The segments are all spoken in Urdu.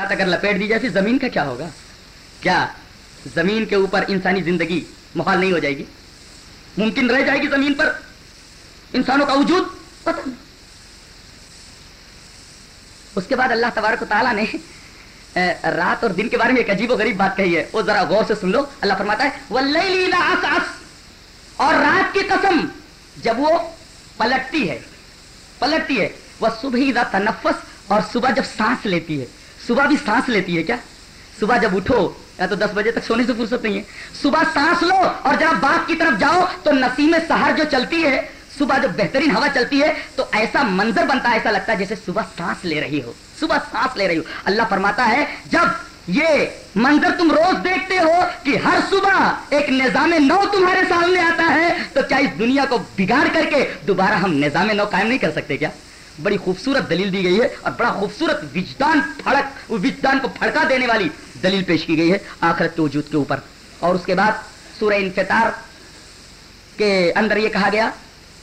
ساتھ اگر لپیٹ دی جائے زمین کا کیا ہوگا؟ کیا زمین کے اوپر انسانی زندگی محال نہیں ہو جائے گی؟ ممکن رہ جائے گی زمین پر انسانوں کا وجود؟ پتہ نہیں۔ اس کے بعد اللہ تبارک و تعالیٰ نے رات اور دن کے بارے میں ایک عجیب و غریب بات کہی ہے۔ وہ ذرا غور سے سن لو۔ اللہ فرماتا ہے اور رات کی قسم جب وہ پلٹتی ہے پلٹتی ہے۔ وہ صبح اذا تنفس۔ اور صبح جب سانس لیتی ہے۔ صبح بھی سانس لیتی ہے کیا؟ صبح جب اٹھو، یا تو دس بجے تک سونے سے فرصت نہیں ہے۔ صبح سانس لو اور جب باغ کی طرف جاؤ تو نسیم سہر جو چلتی ہے، صبح جب بہترین ہوا چلتی ہے تو ایسا منظر بنتا ہے، ایسا لگتا ہے جیسے صبح سانس لے رہی ہو۔ صبح سانس لے رہی ہو۔ اللہ فرماتا ہے، جب یہ منظر تم روز دیکھتے ہو کہ ہر صبح ایک نظام نو تمہارے سامنے آتا ہے، تو کیا اس دنیا کو بگاڑ کر کے دوبارہ ہم نظام نو قائم نہیں کر سکتے کیا؟ بڑی خوبصورت دلیل دی گئی ہے اور بڑا خوبصورت وجدان پھڑک وجدان کو پھڑکا دینے والی دلیل پیش کی گئی ہے آخرت کے وجود کے اوپر۔ اور اس کے بعد سورہ انفطار کے اندر یہ کہا گیا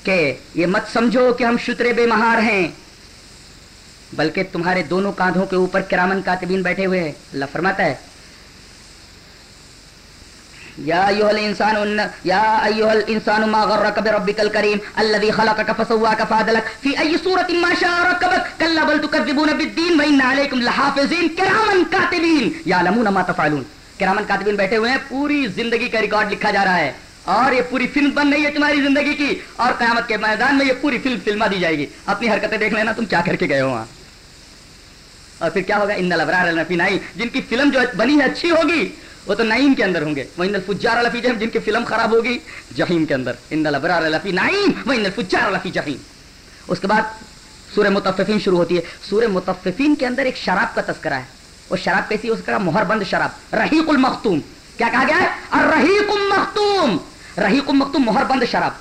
کہ یہ مت سمجھو کہ ہم شترے بے مہار ہیں، بلکہ تمہارے دونوں کاندھوں کے اوپر کرامن کاتبین بیٹھے ہوئے ہیں۔ اللہ فرماتا ہے یا ایوہ الانسان ان یا ایوہ الانسان ما غرک بربک الکریم الذي خلقك فسواك فعدلك في اي صورة ما شاء ركبك؟ كلا بل تكذبون بالدين وان عليكم لحافظين. كراما كاتبين. يعلمون ما تفعلون. کرامن کاتبین بیٹھے ہوئے ہیں. پوری زندگی کا ریکارڈ لکھا جا رہا ہے. اور یہ پوری فلم بن رہی ہے تمہاری زندگی کی. اور قیامت کے میدان میں یہ پوری فلم فلما دی جائے گی. اپنی حرکتیں دیکھ لینا، تم کیا کر کے گئے ہو وہاں؟ اور پھر کیا ہوگا؟ ان الابرار لفی نعیم جن کی فلم جو بنی ہے، اچھی ہوگی وہ تو نعیم کے اندر ہوں گے۔ وہ ان الفجار لفی جہیم جن کی فلم خراب ہوگی جہیم کے اندر۔ ان الابرار لفی نعیم، وہ ان الفجار لفی جہیم اس کے بعد سورہ متففین شروع ہوتی ہے۔ سورہ متففین کے اندر ایک شراب کا تذکرہ ہے۔ وہ شراب کیسی اس کا مہر بند شراب۔ رحیق المختوم۔ کیا کہا گیا ہے؟ الرحیق المختوم۔ رحیق المختوم، مہر بند شراب۔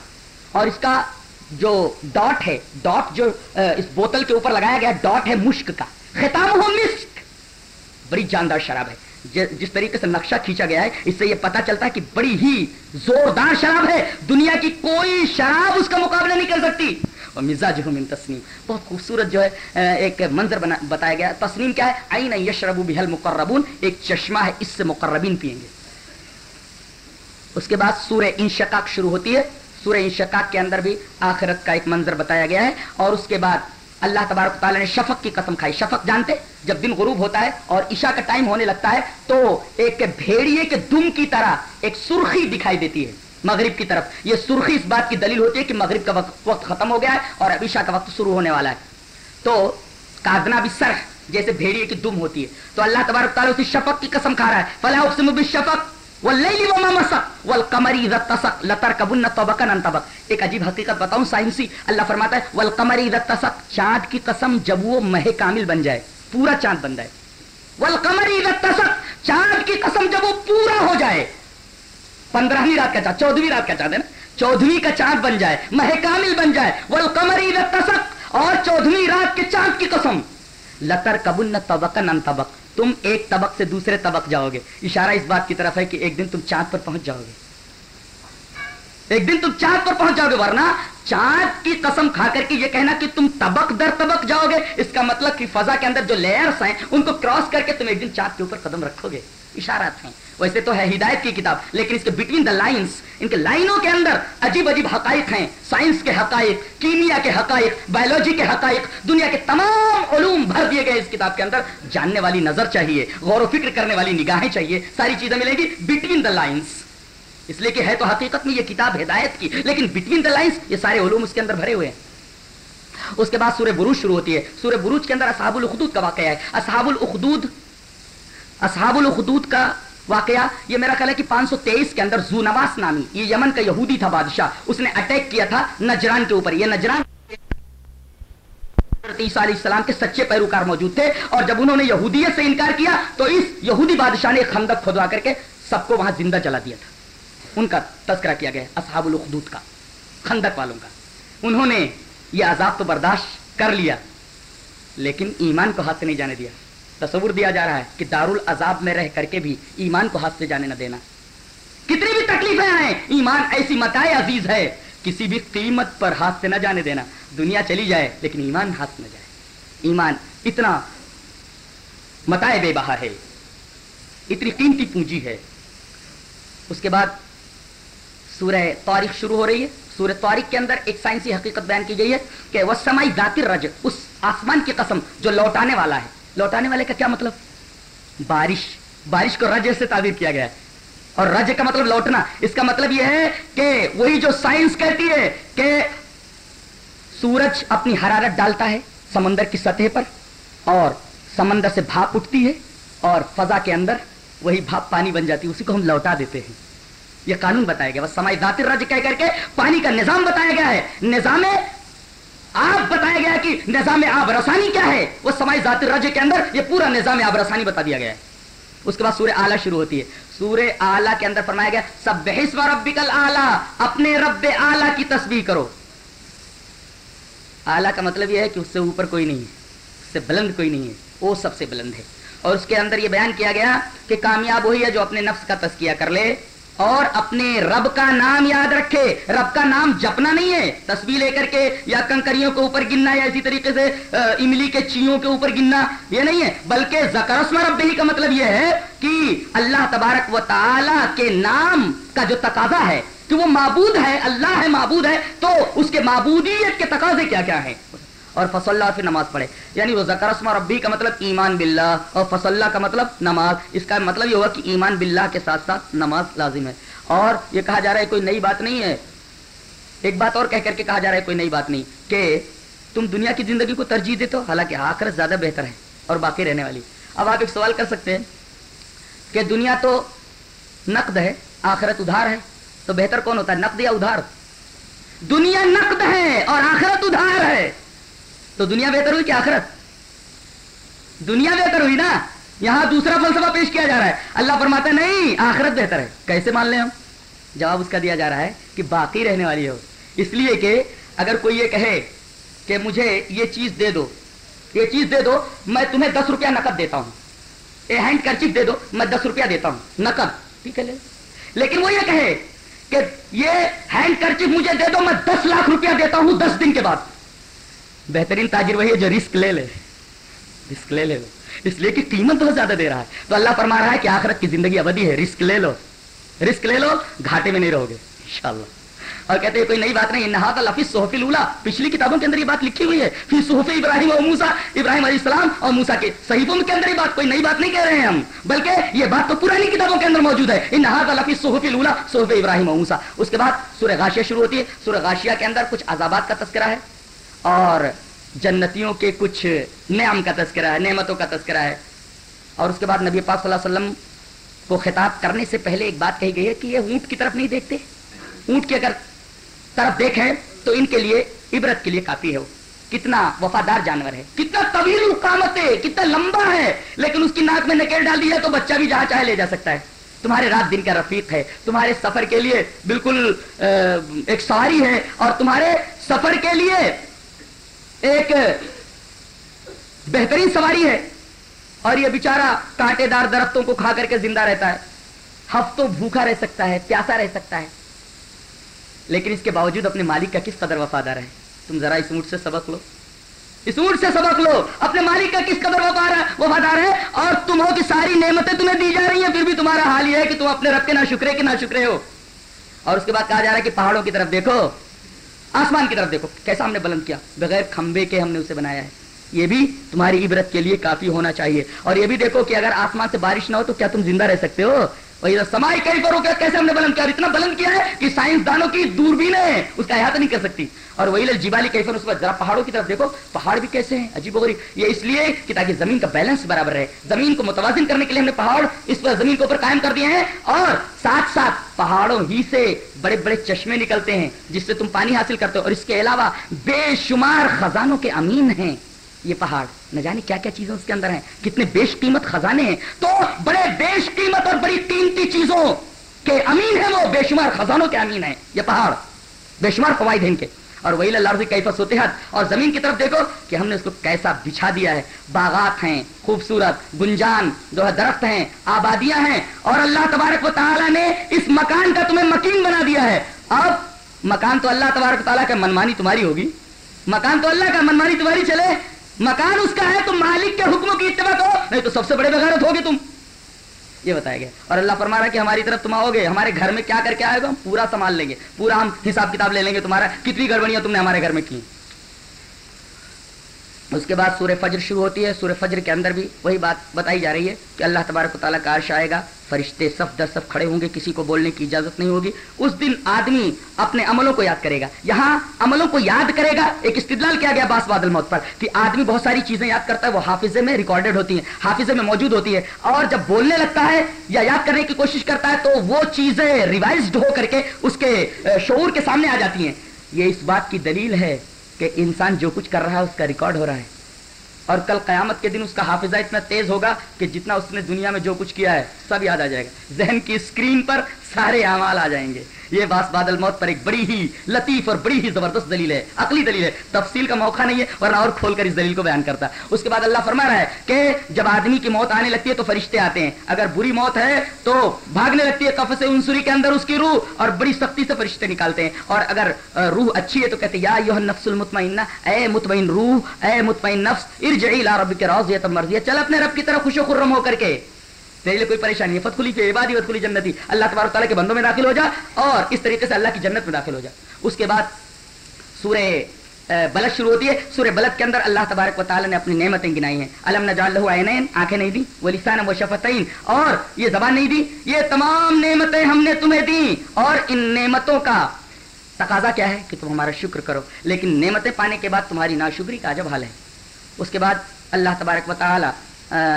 اور اس کا جو ڈاٹ ہے، ڈاٹ جو اس بوتل کے اوپر لگایا گیا، ڈاٹ ہے مشک کا۔ ختام ہو مسک بڑی جاندار شراب ہے۔ جس طریقے سے نقشہ کھینچا گیا ہے، اس سے یہ پتا چلتا ہے کہ بڑی ہی زوردار شراب ہے۔ دنیا کی کوئی شراب اس کا مقابلہ نہیں کر سکتی۔ اور مزاج من تسنیم، بہت خوبصورت جو ہے ایک منظر بنا، بتایا گیا۔ تسنیم کیا ہے؟ عین یشرب بہل مقربون، ایک چشمہ ہے، اس سے مقربین پئیں گے۔ اس کے بعد سورہ انشقاق شروع ہوتی ہے۔ سورہ انشقاق کے اندر بھی آخرت کا ایک منظر بتایا گیا ہے۔ اور اس کے بعد اللہ تبارک تعالیٰ نے شفق کی قسم کھائی۔ شفق جانتے؟ جب دن غروب ہوتا ہے اور عشاء کا ٹائم ہونے لگتا ہے تو ایک بھیڑیے کے دم کی طرح ایک سرخی دکھائی دیتی ہے مغرب کی طرف۔ یہ سرخی اس بات کی دلیل ہوتی ہے کہ مغرب کا وقت وقت ختم ہو گیا ہے اور اب عشاء کا وقت شروع ہونے والا ہے۔ تو کاذنا بھی سرخ جیسے بھیڑیے کی دم ہوتی ہے۔ تو اللہ تبارک تعالیٰ اسی شفق کی قسم کھا رہا ہے۔ فلا اقسم بالشفق واللیل وما مسق والقمر اذا اتسق لتركبن طبقا عن طبق. ایک عجیب حقیقت بتاؤں سائنسی. اللہ فرماتا ہے، والقمر اذا اتسق چاند کی قسم جب وہ مہ کامل بن جائے، پورا چاند بن جائے. والقمر اذا اتسق چاند کی قسم جب وہ پورا ہو جائے. پندرہویں رات کا چاند چودہویں رات کا چاند ہے نا؟ چودہویں کا چاند بن جائے، مہ کامل بن جائے. والقمر اذا اتسق اور چودہویں رات کے چاند کی قسم. لتر کبن طبقا ان طبق. تم ایک طبق سے دوسرے طبق جاؤ گے۔ اشارہ اس بات کی طرف ہے کہ ایک دن تم چاند پر پہنچ جاؤ گے۔ ایک دن تم چاند پر پہنچ جاؤ گے، ورنہ چاند کی قسم کھا کر کے یہ کہنا کہ تم طبق در طبق جاؤ گے، اس کا مطلب کہ فضا کے اندر جو لیئرز ہیں، ان کو کراس کر کے تم ایک دن چاند کے اوپر قدم رکھو گے۔ اشارات ہیں۔ ویسے تو ہے ہدایت کی کتاب، لیکن اس کے بٹوین دا لائنس ان کے لائنوں کے اندر عجیب عجیب حقائق ہیں۔ سائنس کے حقائق، کیمیا کے حقائق بایولوجی کے حقائق، دنیا کے تمام علوم بھر دیے گئے اس کتاب کے اندر۔ جاننے والی نظر چاہیے، غور و فکر کرنے والی نگاہیں چاہیے، ساری چیزیں ملیں گی بٹوین دا لائنس اس لیے کہ ہے تو حقیقت میں یہ کتاب ہدایت کی، لیکن بٹوین دا لائنس یہ سارے علوم اس کے اندر بھرے ہوئے ہیں۔ اس کے بعد سورہ بروج شروع ہوتی ہے۔ سورہ بروج کے اندر اصحاب الاخدود کا واقعہ ہے۔ اصحاب الاخدود اصحاب الاخدود کا واقعہ، یہ میرا خیال ہے کہ پانچ سو تیئیس کے اندر زونواس نامی، یہ یمن کا یہودی تھا بادشاہ۔ اس نے اٹیک کیا تھا نجران کے اوپر۔ یہ نجران عیسیٰ علیہ السلام کے سچے پیروکار موجود تھے۔ اور جب انہوں نے یہودیت سے انکار کیا، تو اس یہودی بادشاہ نے ایک خندق کھدوا کر کے سب کو وہاں زندہ جلا دیا تھا۔ ان کا تذکرہ کیا گیا اصحاب الاخدود کا، خندق والوں کا۔ انہوں نے یہ عذاب تو برداشت کر لیا، لیکن ایمان کو ہاتھ سے نہیں جانے دیا۔ تصور دیا جا رہا ہے کہ دار العذاب میں رہ کر کے بھی ایمان کو ہاتھ سے جانے نہ دینا۔ کتنی بھی تکلیفیں آئیں، ایمان ایسی متائے عزیز ہے، کسی بھی قیمت پر ہاتھ سے نہ جانے دینا۔ دنیا چلی جائے، لیکن ایمان ہاتھ نہ جائے۔ ایمان اتنا متائے بے بہا ہے، اتنی قیمتی پونجی ہے۔ اس کے بعد سورہ تاریخ شروع ہو رہی ہے۔ سورہ تاریخ کے اندر ایک سائنسی حقیقت بیان کی گئی ہے کہ وہ سمائی ذاتی رج اس آسمان کی قسم جو لوٹانے والا ہے۔ لوٹانے والے کا کیا مطلب؟ بارش۔ بارش کو رج سے تعبیر کیا گیا ہے۔ اور رج کا مطلب لوٹنا۔ اس کا مطلب یہ ہے کہ وہی جو سائنس کہتی ہے کہ سورج اپنی حرارت ڈالتا ہے سمندر کی سطح پر اور سمندر سے بھاپ اٹھتی ہے اور فضا کے اندر وہی بھاپ پانی بن جاتی ہے، اسی کو ہم لوٹا دیتے ہیں۔ یہ قانون بتایا گیا۔ بس سمائی ذاتی رج کہہ کر کے پانی کا نظام بتایا گیا ہے۔ نظام آپ بتایا گیا کہ نظام آب رسانی کیا ہے؟ وہ سمائی ذاتی رج کے اندر یہ پورا نظام آب رسانی بتا دیا گیا ہے۔ اس کے بعد سورہ آلہ شروع ہوتی ہے۔ سورہ آلہ کے اندر فرمایا گیا سب بحث و ربی کل اپنے رب آلہ کی تصویر کرو۔ آلہ کا مطلب یہ ہے کہ اس سے اوپر کوئی نہیں ہے، اس سے بلند کوئی نہیں ہے، وہ سب سے بلند ہے۔ اور اس کے اندر یہ بیان کیا گیا کہ کامیاب وہی ہے جو اپنے نفس کا تسکیہ کر لے۔ اور اپنے رب کا نام یاد رکھے۔ رب کا نام جپنا نہیں ہے، تصویر لے کر کے یا کنکریوں کے اوپر گننا یا اسی طریقے سے املی کے چیوں کے اوپر گننا، یہ نہیں ہے۔ بلکہ زکرسم رب ہی کا مطلب یہ ہے کہ اللہ تبارک و تعالی کے نام کا جو تقاضا ہے کہ وہ معبود ہے، اللہ ہے معبود ہے، تو اس کے معبودیت کے تقاضے کیا کیا ہیں؟ اور فصل اللہ پھر نماز پڑھے۔ یعنی وہ زکرسم ربی کا مطلب ایمان باللہ اور فصل اللہ کا مطلب نماز۔ اس کا مطلب یہ ہوا کہ ایمان باللہ کے ساتھ ساتھ نماز لازم ہے۔ اور یہ کہا جا رہا ہے کوئی نئی بات نہیں ہے۔ ایک بات اور کہہ کر کے کہا جا رہا ہے کوئی نئی بات نہیں کہ تم دنیا کی زندگی کو ترجیح دیتے ہو، حالانکہ آخرت زیادہ بہتر ہے اور باقی رہنے والی۔ اب آپ ایک سوال کر سکتے ہیں کہ دنیا تو نقد ہے، آخرت ادھار ہے، تو بہتر کون ہوتا ہے، نقد یا ادھار؟ دنیا نقد ہے اور آخرت ادھار ہے۔ تو دنیا بہتر ہوئی کہ آخرت؟ دنیا بہتر ہوئی نا؟ یہاں دوسرا فلسفہ پیش کیا جا رہا ہے۔ اللہ فرماتا ہے، نہیں، آخرت بہتر ہے۔ کیسے مان لیں ہم؟ جواب اس کا دیا جا رہا ہے کہ باقی رہنے والی ہو۔ اس لیے کہ اگر کوئی یہ کہے کہ مجھے یہ چیز دے دو، یہ چیز دے دو، میں تمہیں دس روپیہ نقد دیتا ہوں۔ اے ہینڈ کرچیف دے دو، میں دس روپیہ دیتا ہوں۔ نقد، ٹھیک ہے لیکن وہ یہ کہے کہ یہ ہینڈ کرچیف مجھے دے دو، میں دس لاکھ روپیہ دیتا ہوں دس دن کے بعد۔ بہترین تاجر وہی ہے جو رسک لے لے، رسک لے لے۔ لو اس لیے کہ قیمت بہت زیادہ دے رہا ہے۔ تو اللہ فرما رہا ہے کہ آخرت کی زندگی ابدی ہے، رسک لے لو۔ رسک لے لو، گھاٹے میں نہیں رہو گے، انشاءاللہ۔ اور کہتے ہیں، کوئی نئی بات نہیں نہا لفظ صحف الا پچھلی کتابوں کے اندر یہ بات لکھی ہوئی ہے پھر صحف ابراہیم اور موسا ابراہیم علیہ السلام اور موسا کے صحیفوں کے اندر یہ بات، کوئی نئی بات نہیں کہہ رہے ہیں ہم۔ بلکہ یہ بات تو پرانی کتابوں کے اندر موجود ہے۔ ان نہا لفظ صحف الا صحف ابراہیم اور موسا اس کے بعد سورہ غاشیہ شروع ہوتی ہے۔ سورہ غاشیہ کے اندر کچھ عذابات کا تذکرہ ہے۔ اور جنتیوں کے کچھ نعم کا تذکرہ ہے، نعمتوں کا تذکرہ ہے۔ اور اس کے بعد نبی پاک صلی اللہ علیہ وسلم کو خطاب کرنے سے پہلے ایک بات کہی گئی ہے کہ یہ اونٹ کی طرف نہیں دیکھتے۔ اونٹ کی اگر طرف دیکھیں تو ان کے لیے عبرت کے لیے کافی ہے۔ وہ کتنا وفادار جانور ہے، کتنا طویل قامت ہے، کتنا لمبا ہے۔ لیکن اس کی ناک میں نکیل ڈال دیا تو بچہ بھی جہاں چاہے لے جا سکتا ہے۔ تمہارے رات دن کا رفیق ہے، تمہارے سفر کے لیے بالکل ایک سواری ہے۔ اور تمہارے سفر کے لیے ایک بہترین سواری ہے اور یہ بیچارہ کانٹے دار درختوں کو کھا کر کے زندہ رہتا ہے۔ ہفتوں بھوکا رہ سکتا ہے، پیاسا رہ سکتا ہے۔ لیکن اس کے باوجود اپنے مالک کا کس قدر وفادار ہے؟ تم ذرا اس اونٹ سے سبق لو۔ اس اونٹ سے سبق لو۔ اپنے مالک کا کس قدر وفادار ہے؟ اور تم ہو کہ ساری نعمتیں تمہیں دی جا رہی ہیں، پھر بھی تمہارا حال یہ ہے کہ تم اپنے رب کے نہ شکرے کے نہ شکرے ہو۔ اور اس کے بعد کہا جا رہا ہے کہ پہاڑوں کی طرف دیکھو۔ آسمان کی طرف دیکھو، کیسا ہم نے بلند کیا۔ بغیر کھمبے کے ہم نے اسے بنایا ہے۔ یہ بھی تمہاری عبرت کے لیے کافی ہونا چاہیے۔ اور یہ بھی دیکھو کہ اگر آسمان سے بارش نہ ہو تو کیا تم زندہ رہ سکتے ہو؟ سمائی کئی کرو کیا کیسے ہم نے بلند کیا؟ اور اتنا بلند کیا ہے کہ سائنس دانوں کی دوربین ہے، اس کا احاطہ نہیں کر سکتی۔ اور وہی جیوالی کیفر اس ذرا پہاڑوں کی طرف دیکھو، پہاڑ بھی کیسے ہیں؟ عجیب و غریب۔ یہ اس لیے کہ تاکہ زمین کا بیلنس برابر رہے۔ زمین کو متوازن کرنے کے لیے ہم نے پہاڑ اس پر زمین کے اوپر قائم کر دیے ہیں۔ اور ساتھ ساتھ پہاڑوں ہی سے بڑے بڑے چشمے نکلتے ہیں، جس سے تم پانی حاصل کرتے ہو۔ اور اس کے علاوہ بے شمار خزانوں کے امین ہیں۔ یہ پہاڑ۔ نہ جانے کیا کیا چیزیں اس کے اندر ہیں۔ کتنے بیش قیمت خزانے ہیں۔ تو بڑے بیش قیمت اور بڑی قیمتی چیزوں کے امین ہیں وہ۔ بے شمار خزانوں کے امین ہیں۔ یہ پہاڑ۔ بے شمار فوائد ہیں ان کے۔ اور وہی اللہ کیفت ہوتے ہیں اور زمین کی طرف دیکھو کہ ہم نے اس کو کیسا بچھا دیا ہے۔ باغات ہیں، خوبصورت، گنجان، جو ہے درخت ہیں، آبادیاں ہیں۔ اور اللہ تبارک و تعالیٰ نے اس مکان کا تمہیں مکین بنا دیا ہے۔ اب مکان تو اللہ تبارک تعالیٰ کا منمانی تمہاری ہوگی۔ مکان تو اللہ کا منمانی تمہاری چلے۔ مکان اس کا ہے تو مالک کے حکم کی اتباع کرو، نہیں تو سب سے بڑے بغیرت ہوگے تم۔ یہ بتایا گیا۔ اور اللہ فرما رہا کہ ہماری طرف تم آؤ گے، ہمارے گھر میں کیا کر کے آئے گا؟ ہم پورا سامان لیں گے، پورا ہم حساب کتاب لے لیں گے تمہارا۔ کتنی گڑبڑیاں تم نے ہمارے گھر میں کی۔ اس کے بعد سورہ فجر شروع ہوتی ہے۔ سورہ فجر کے اندر بھی وہی بات بتائی جا رہی ہے کہ اللہ تبارک و تعالیٰ کا عرش آئے گا۔ فرشتے صف در صف کھڑے ہوں گے، کسی کو بولنے کی اجازت نہیں ہوگی۔ اس دن آدمی اپنے عملوں کو یاد کرے گا۔ یہاں عملوں کو یاد کرے گا۔ ایک استدلال کیا گیا باس بادل موت پر کہ آدمی بہت ساری چیزیں یاد کرتا ہے، وہ حافظے میں ریکارڈڈ ہوتی ہیں، حافظے میں موجود ہوتی ہے اور جب بولنے لگتا ہے یا یاد کرنے کی کوشش کرتا ہے تو وہ چیزیں ریوائزڈ ہو کر کے اس کے شعور کے سامنے آ جاتی ہیں۔ یہ اس بات کی دلیل ہے کہ انسان جو کچھ کر رہا ہے اس کا ریکارڈ ہو رہا ہے۔ اور کل قیامت کے دن اس کا حافظہ اتنا تیز ہوگا کہ جتنا اس نے دنیا میں جو کچھ کیا ہے، سب یاد آ جائے گا۔ ذہن کی اسکرین پر سارے اعمال آ جائیں گے۔ یہ باس بادل موت پر ایک بڑی ہی لطیف اور بڑی ہی زبردست دلیل ہے، عقلی دلیل ہے، تفصیل کا موقع نہیں ہے، ورنہ اور کھول کر اس دلیل کو بیان کرتا۔ اس کے بعد اللہ فرما رہا ہے کہ جب آدمی کی موت آنے لگتی ہے تو فرشتے آتے ہیں، اگر بری موت ہے تو بھاگنے لگتی ہے کف سے انسری کے اندر اس کی روح اور بڑی سختی سے فرشتے نکالتے ہیں۔ اور اگر روح اچھی ہے تو کہتے یا یہ نفس المطمئنہ، اے مطمئن روح، اے مطمئن نفس، ارجعی لا رب کے راضیت مرضیت چل اپنے رب کی طرف خوش و خرم ہو کر کے۔ تیرے لیے کوئی پریشانی ہے۔ فتخلی فی عبادی فتخلی جنتی۔ اللہ تبارک تعالیٰ کے بندوں میں داخل ہو جا اور اس طریقے سے اللہ کی جنت میں داخل ہو جا۔ اس کے بعد سورہ بلد شروع ہوتی ہے۔ سورہ بلد کے اندر اللہ تبارک و تعالیٰ نے اپنی نعمتیں گنائی ہیں۔ علم نجال لہو عینین، آنکھیں نہیں دی وہ لسان و شفتین۔ اور یہ زبان نہیں دی۔ یہ تمام نعمتیں ہم نے تمہیں دی اور ان نعمتوں کا تقاضا کیا ہے کہ تم ہمارا شکر کرو۔ لیکن نعمتیں پانے کے بعد تمہاری ناشکری کا عجب حال ہے۔ اس کے بعد اللہ تبارک و تعالیٰ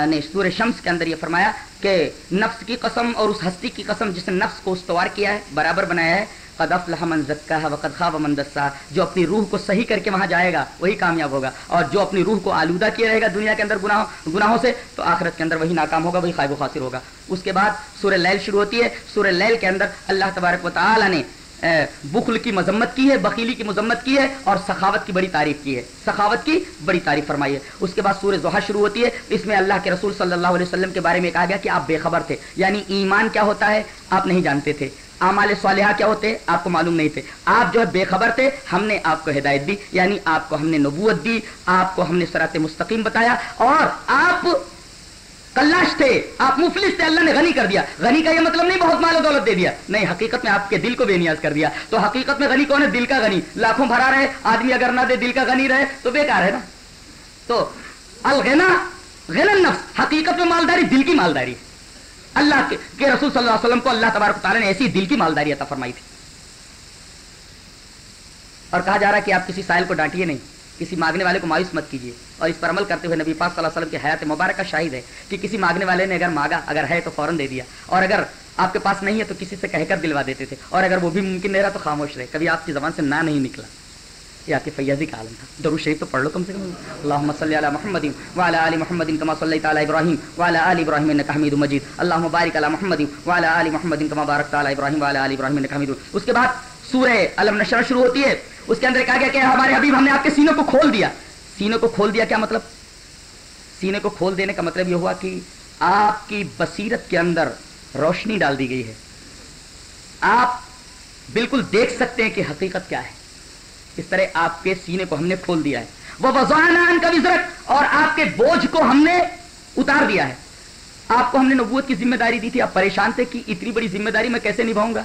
نے سورہ شمس کے اندر یہ فرمایا کہ نفس کی قسم اور اس ہستی کی قسم جس نے نفس کو استوار کیا ہے، برابر بنایا ہے۔ قد افلح من ہے وقد خواب من دسا جو اپنی روح کو صحیح کر کے وہاں جائے گا، وہی کامیاب ہوگا۔ اور جو اپنی روح کو آلودہ کیا رہے گا دنیا کے اندر گناہ گناہوں سے، تو آخرت کے اندر وہی ناکام ہوگا، وہی خائب و خاصر ہوگا۔ اس کے بعد سورہ لیل شروع ہوتی ہے۔ سورہ لیل کے اندر اللہ تبارک و تعالی نے بخل کی مذمت کی ہے، بخیلی کی مذمت کی ہے اور سخاوت کی بڑی تعریف کی ہے۔ سخاوت کی بڑی تعریف فرمائی ہے اس کے بعد سورہ زحا شروع ہوتی ہے۔ اس میں اللہ کے رسول صلی اللہ علیہ وسلم کے بارے میں کہا گیا کہ آپ بے خبر تھے۔ یعنی ایمان کیا ہوتا ہے؟ آپ نہیں جانتے تھے۔ اعمال صالحہ کیا ہوتے؟ آپ کو معلوم نہیں تھے۔ آپ جو ہے بے خبر تھے، ہم نے آپ کو ہدایت دی۔ یعنی آپ کو ہم نے نبوت دی، آپ کو ہم نے سرات مستقیم بتایا اور آپ کلاش تھے۔ آپ مفلس تھے، اللہ نے غنی کر دیا۔ غنی کا یہ مطلب نہیں، بہت مال و دولت دے دیا۔ نہیں، حقیقت میں آپ کے دل کو بے نیاز کر دیا۔ تو حقیقت میں غنی کون ہے؟ دل کا غنی۔ لاکھوں بھرا رہے، آدمی اگر نہ دے، دل کا غنی رہے، تو بیکار ہے نا۔ تو الغنا، غنا نفس حقیقت میں مالداری دل کی مالداری اللہ کے رسول صلی اللہ علیہ وسلم کو اللہ تبارک تعالیٰ نے ایسی دل کی مالداری عطا فرمائی تھی۔ اور کہا جا رہا ہے کہ آپ کسی سائل کو ڈانٹیے نہیں۔ کسی مانگنے والے کو مایوس مت کیجیے اور اس پر عمل کرتے ہوئے نبی پاک صلی اللہ علیہ وسلم کی حیات مبارکہ شاہد ہے کہ کسی مانگنے والے نے اگر مانگا، اگر ہے تو فوراً دے دیا۔ اور اگر آپ کے پاس نہیں ہے تو کسی سے کہہ کر دلوا دیتے تھے۔ اور اگر وہ بھی ممکن نہیں رہا تو خاموش رہے۔ کبھی آپ کی زبان سے نہ نہیں نکلا۔ یہ آپ کے فیاضی کا عالم تھا۔ درو شریف تو پڑھ لو کم سے کم۔ اللہ صلی علی محمد وعلى ال محمد كما صليت على ابراهيم وعلى ال ابراهيم انك حميد مجيد اللهم بارك على محمد وعلى ال محمد كما باركت على ابراهيم وعلى ال ابراهيم انك اس کے بعد سورہ الم نشر شروع ہوتی ہے۔ اس کے اندر کہا گیا کہ ہمارے حبیب، ہم نے آپ کے سینوں کو کھول دیا۔ سینے کو کھول دیا کیا مطلب؟ سینے کو کھول دینے کا مطلب یہ ہوا کہ آپ کی بصیرت کے اندر روشنی ڈال دی گئی ہے۔ آپ بالکل دیکھ سکتے ہیں کہ حقیقت کیا ہے۔ اس طرح آپ کے سینے کو ہم نے کھول دیا ہے۔ وہ وزان کا وزرت اور آپ کے بوجھ کو ہم نے اتار دیا ہے۔ آپ کو ہم نے نبوت کی ذمہ داری دی تھی۔ آپ پریشان تھے کہ اتنی بڑی ذمہ داری میں کیسے نبھاؤں گا؟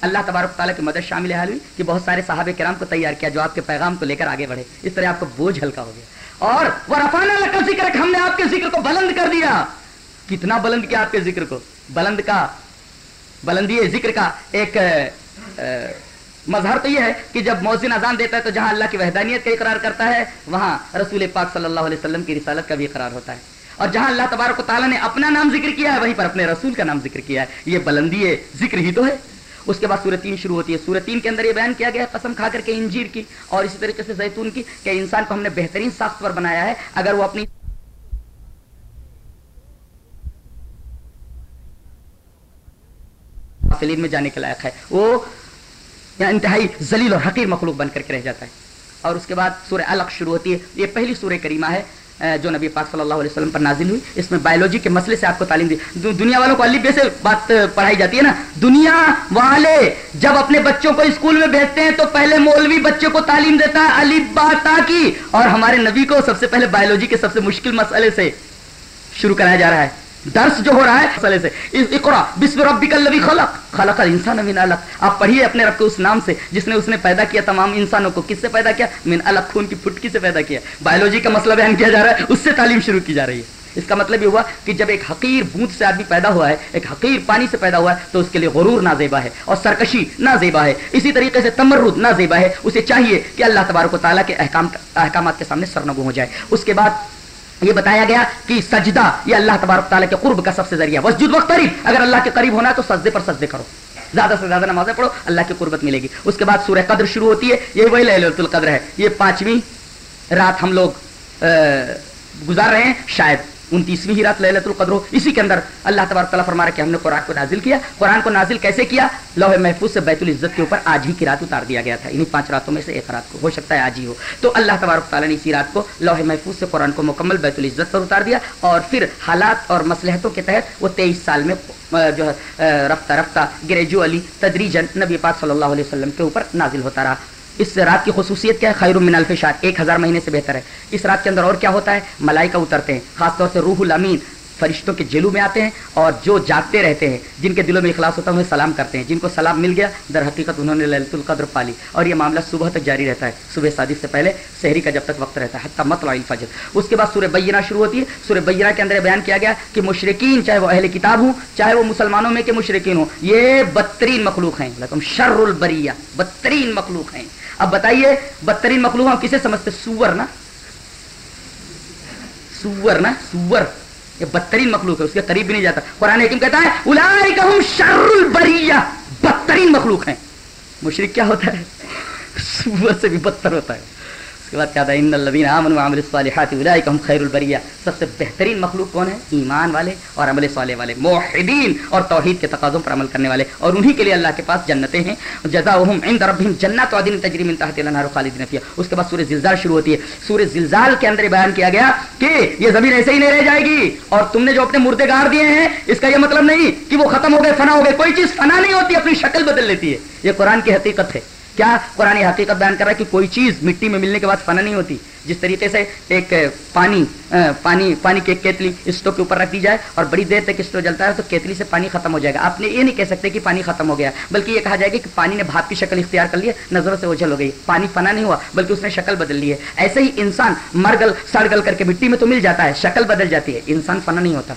اللہ تبارک تعالیٰ کی مدد شامل حال ہوئی کہ بہت سارے صحابہ کرام کو تیار کیا جو آپ کے پیغام کو لے کر آگے بڑھے۔ اس طرح آپ کو بوجھ ہلکا ہو گیا۔ اور وہ رفانہ کا ذکر ہم نے آپ کے ذکر کو بلند کر دیا۔ کتنا بلند کیا آپ کے ذکر کو؟ بلند کا، بلندی ذکر کا ایک مظہر تو یہ ہے کہ جب موزن اذان دیتا ہے تو جہاں اللہ کی وحدانیت کا اقرار کرتا ہے، وہاں رسول پاک صلی اللہ علیہ وسلم کی رسالت کا بھی اقرار ہوتا ہے۔ اور جہاں اللہ تبارک و تعالیٰ نے اپنا نام ذکر کیا ہے، وہیں پر اپنے رسول کا نام ذکر کیا ہے۔ یہ بلندی ذکر ہی تو ہے۔ اس کے بعد سورہ تین شروع ہوتی ہے۔ سورہ تین کے اندر یہ بیان کیا گیا قسم کھا کر کے انجیر کی اور اسی طریقے سے زیتون کی کہ انسان کو ہم نے بہترین ساخت پر بنایا ہے۔ اگر وہ اپنی میں جانے کے لائق ہے، وہ یعنی انتہائی ذلیل اور حقیر مخلوق بن کر کے رہ جاتا ہے۔ اور اس کے بعد سورہ الق شروع ہوتی ہے۔ یہ پہلی سورہ کریمہ ہے۔ جو نبی پاک صلی اللہ علیہ وسلم پر نازل ہوئی، اس میں بایولوجی کے مسئلے سے آپ کو تعلیم دی۔ دنیا والوں کو علی بے سے بات پڑھائی جاتی ہے نا۔ دنیا والے جب اپنے بچوں کو اسکول میں بھیجتے ہیں تو پہلے مولوی بچوں کو تعلیم دیتا ہے علی باتا کی۔ اور ہمارے نبی کو سب سے پہلے بایولوجی کے سب سے مشکل مسئلے سے شروع کرایا جا رہا ہے۔ درس جو ہو رہا ہے، مسئلے سے۔ اقرا بسم ربک الذی خلق۔ خلق الانسان من علق آپ پڑھیے اپنے رب کے اس نام سے، جس نے اس نے پیدا کیا تمام انسانوں کو۔ کس سے پیدا کیا؟ من علق خون کی پھٹکی سے پیدا کیا۔ بایولوجی کا مسئلہ بیان کیا جا رہا ہے، اس سے تعلیم شروع کی جا رہی ہے۔ اس کا مطلب یہ ہوا کہ جب ایک حقیر بوند سے آدمی پیدا ہوا ہے، ایک حقیر پانی سے پیدا ہوا ہے، تو اس کے لیے غرور نازیبا ہے اور سرکشی نازیبا ہے۔ اسی طریقے سے تمرد نازیبا ہے۔ اسے چاہیے کہ اللہ تبارک و تعالیٰ کے احکام، احکامات کے سامنے سرنگو ہو جائے۔ اس کے بعد یہ بتایا گیا کہ سجدہ یہ اللہ تبارک تعالیٰ کے قرب کا سب سے ذریعہ وسجد وقت قریب اگر اللہ کے قریب ہونا ہے تو سجدے پر سجدے کرو۔ زیادہ سے زیادہ نمازیں پڑھو، اللہ کی قربت ملے گی۔ اس کے بعد سورہ قدر شروع ہوتی ہے یہ وہی لہلۃ القدر ہے۔ یہ پانچویں رات ہم لوگ گزار رہے ہیں، شاید انتیسویں ہی رات للت القدر ہو، اسی کے اندر اللہ تبارک تعالیٰ فرما رہا کہ ہم نے قرآن کو نازل کیا۔ قرآن کو نازل کیسے کیا؟ لوہ محفوظ سے بیت العزت کے اوپر آج ہی کی رات اتار دیا گیا تھا۔ انہیں پانچ راتوں میں سے ایک رات کو، ہو سکتا ہے آج ہی ہو۔ تو اللہ تبارک تعالیٰ نے اسی رات کو لوہ محفوظ سے قرآن کو مکمل بیت العزت پر اتار دیا۔ اور پھر حالات اور مسلحتوں کے تحت وہ تیئیس سال میں جو ہے رفتہ رفتہ گریجولی تدریجن نبی پاک صلی اللہ علیہ وسلم کے اوپر نازل ہوتا رہا۔ اس رات کی خصوصیت کیا ہے؟ خیر من الف شاہ ایک ہزار مہینے سے بہتر ہے۔ اس رات کے اندر اور کیا ہوتا ہے؟ ملائکہ اترتے ہیں، خاص طور سے روح الامین، فرشتوں کے جلو میں آتے ہیں اور جو جاگتے رہتے ہیں، جن کے دلوں میں اخلاص ہوتا ہے، انہیں سلام کرتے ہیں۔ جن کو سلام مل گیا، در حقیقت انہوں نے للت القدر پالی اور یہ معاملہ صبح تک جاری رہتا ہے۔ صبح صادق سے پہلے، شہری کا جب تک وقت رہتا ہے، حتیٰ مت الفجر۔ اس کے بعد سورہ بینہ شروع ہوتی ہے۔ سورہ بینہ کے اندر بیان کیا گیا کہ مشرقین چاہے وہ اہل کتاب ہوں، چاہے وہ مسلمانوں میں کے مشرقین ہوں، یہ بدترین مخلوق ہیں۔ شر البریہ، بدترین مخلوق ہیں۔ اب بتائیے، بدترین مخلوق ہم کسے سمجھتے؟ سور نا؟ سور نا؟ سور. یہ بدترین مخلوق ہے، اس کے قریب بھی نہیں جاتا۔ قرآن حکیم کہتا ہے شر البریہ. بدترین مخلوق ہیں۔ مشرق کیا ہوتا ہے؟ سور سے بھی بدتر ہوتا ہے۔ اس کے بعد کیا تھا، ان الدین امن عمل صالحات اولئک خیر البریہ. سب سے بہترین مخلوق کون ہے؟ ایمان والے اور عمل صالح والے، موحدین اور توحید کے تقاضوں پر عمل کرنے والے اور انہی کے لیے اللہ کے پاس جنتیں ہیں. جزاؤہم عند ربهم جنات عدن تجری من تحت الانہار خالدین اس کے بعد سورہ زلزال شروع ہوتی ہے. سورہ زلزال کے اندر بیان کیا گیا کہ یہ زمین ایسے ہی نہیں رہ جائے گی اور تم نے جو اپنے مردے گار دیے ہیں، اس کا یہ مطلب نہیں کہ وہ ختم ہو گئے، فنا ہو گئے، کوئی چیز فنا نہیں ہوتی، اپنی شکل بدل لیتی ہے. یہ قرآن کی حقیقت ہے. کیا قرآن حقیقت بیان کر رہا ہے کہ کوئی چیز مٹی میں ملنے کے بعد فنا نہیں ہوتی؟ جس طریقے سے ایک پانی پانی پانی کی کیتلی اسٹو کے اوپر رکھ دی جائے اور بڑی دیر تک اسٹو جلتا ہے تو کیتلی سے پانی ختم ہو جائے گا۔ آپ نے یہ نہیں کہہ سکتے کہ پانی ختم ہو گیا، بلکہ یہ کہا جائے گا کہ پانی نے بھاپ کی شکل اختیار کر لی ہے، نظروں سے اوجھل ہو گئی۔ پانی فنا نہیں ہوا، بلکہ اس نے شکل بدل لی ہے۔ ایسے ہی انسان مرگل، سڑگل کر کے مٹی میں تو مل جاتا ہے، شکل بدل جاتی ہے۔ انسان فنا نہیں ہوتا۔